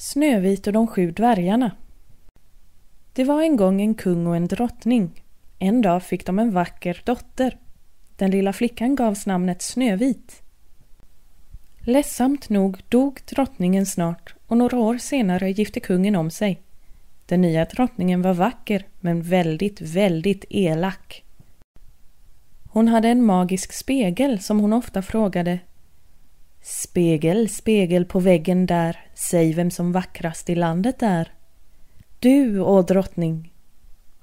Snövit och de sju dvärgarna Det var en gång en kung och en drottning. En dag fick de en vacker dotter. Den lilla flickan gavs namnet Snövit. Ledsamt nog dog drottningen snart och några år senare gifte kungen om sig. Den nya drottningen var vacker men väldigt, väldigt elak. Hon hade en magisk spegel som hon ofta frågade Spegel, spegel på väggen där, säg vem som vackrast i landet är. Du, å drottning!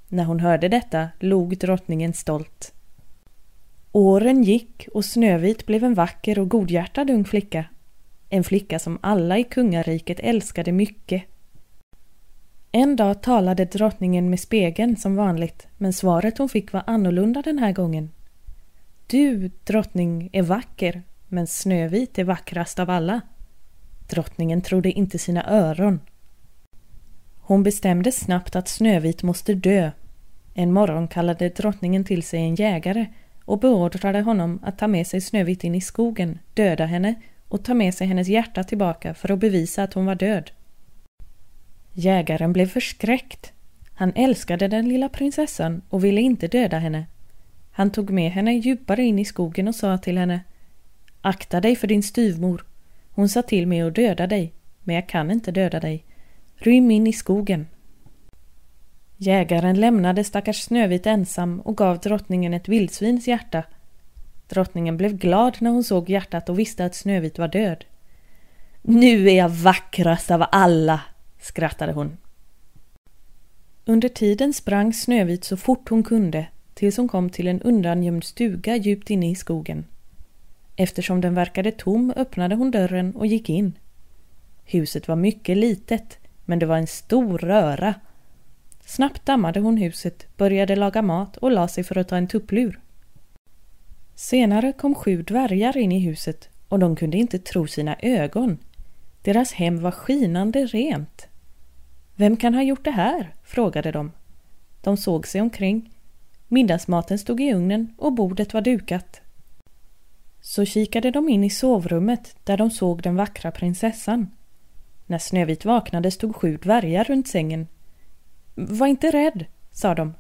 När hon hörde detta log drottningen stolt. Åren gick och Snövit blev en vacker och godhjärtad ung flicka. En flicka som alla i kungariket älskade mycket. En dag talade drottningen med spegeln som vanligt men svaret hon fick var annorlunda den här gången. Du, drottning, är vacker men Snövit är vackrast av alla. Drottningen trodde inte sina öron. Hon bestämde snabbt att Snövit måste dö. En morgon kallade drottningen till sig en jägare och beordrade honom att ta med sig Snövit in i skogen, döda henne och ta med sig hennes hjärta tillbaka för att bevisa att hon var död. Jägaren blev förskräckt. Han älskade den lilla prinsessan och ville inte döda henne. Han tog med henne djupare in i skogen och sa till henne Akta dig för din styvmor. Hon sa till mig att döda dig, men jag kan inte döda dig. Rym in i skogen. Jägaren lämnade stackars Snövit ensam och gav drottningen ett vildsvins hjärta. Drottningen blev glad när hon såg hjärtat och visste att Snövit var död. Nu är jag vackrast av alla, skrattade hon. Under tiden sprang Snövit så fort hon kunde tills hon kom till en undangömd stuga djupt inne i skogen. Eftersom den verkade tom öppnade hon dörren och gick in. Huset var mycket litet, men det var en stor röra. Snabbt dammade hon huset, började laga mat och la sig för att ta en tupplur. Senare kom sju dvärgar in i huset och de kunde inte tro sina ögon. Deras hem var skinande rent. Vem kan ha gjort det här? frågade de. De såg sig omkring. Middagsmaten stod i ugnen och bordet var dukat. Så kikade de in i sovrummet där de såg den vackra prinsessan. När Snövit vaknade stod sju dvärgar runt sängen. Var inte rädd, sa de.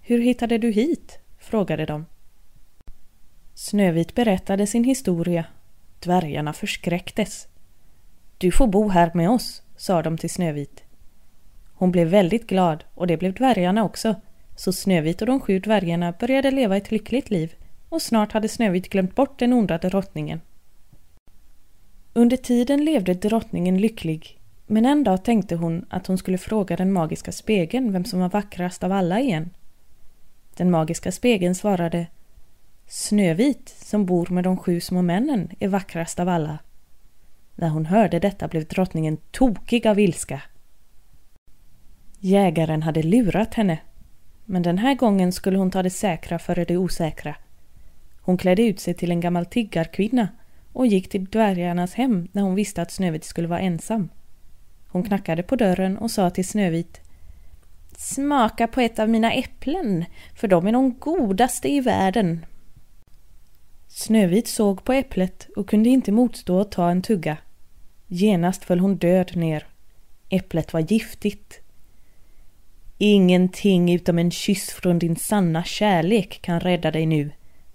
Hur hittade du hit? frågade de. Snövit berättade sin historia. Dvärgarna förskräcktes. Du får bo här med oss, sa de till Snövit. Hon blev väldigt glad och det blev dvärgarna också, så Snövit och de sju dvärgarna började leva ett lyckligt liv och snart hade Snövit glömt bort den onda drottningen. Under tiden levde drottningen lycklig, men en dag tänkte hon att hon skulle fråga den magiska spegeln vem som var vackrast av alla igen. Den magiska spegeln svarade Snövit, som bor med de sju små männen, är vackrast av alla. När hon hörde detta blev drottningen tokig av ilska. Jägaren hade lurat henne, men den här gången skulle hon ta det säkra före det osäkra. Hon klädde ut sig till en gammal tiggarkvinna och gick till dvärgarnas hem när hon visste att Snövit skulle vara ensam. Hon knackade på dörren och sa till Snövit Smaka på ett av mina äpplen, för de är de godaste i världen. Snövit såg på äpplet och kunde inte motstå att ta en tugga. Genast föll hon död ner. Äpplet var giftigt. Ingenting utom en kyss från din sanna kärlek kan rädda dig nu,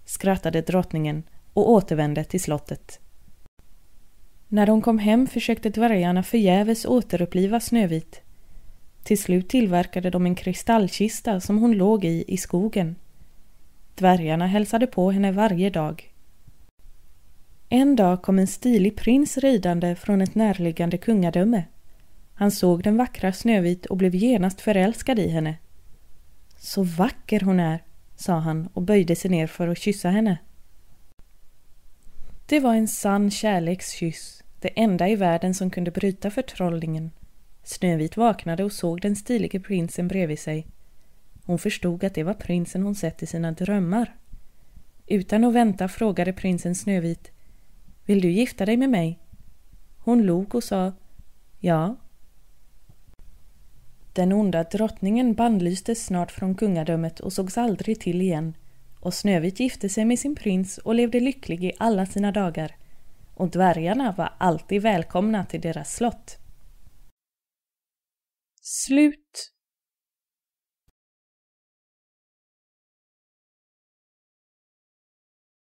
skrattade drottningen och återvände till slottet. När de kom hem försökte dvärgarna förgäves återuppliva Snövit. Till slut tillverkade de en kristallkista som hon låg i i skogen. Dvärgarna hälsade på henne varje dag. En dag kom en stilig prins ridande från ett närliggande kungadöme. Han såg den vackra Snövit och blev genast förälskad i henne. Så vacker hon är, sa han och böjde sig ner för att kyssa henne. Det var en sann kärlekskyss, det enda i världen som kunde bryta förtrollningen. Snövit vaknade och såg den stilige prinsen bredvid sig. Hon förstod att det var prinsen hon sett i sina drömmar. Utan att vänta frågade prinsen Snövit Vill du gifta dig med mig? Hon log och sa Ja. Den onda drottningen bannlystes snart från kungadömet och sågs aldrig till igen. Och Snövit gifte sig med sin prins och levde lycklig i alla sina dagar. Och dvärgarna var alltid välkomna till deras slott. Slut.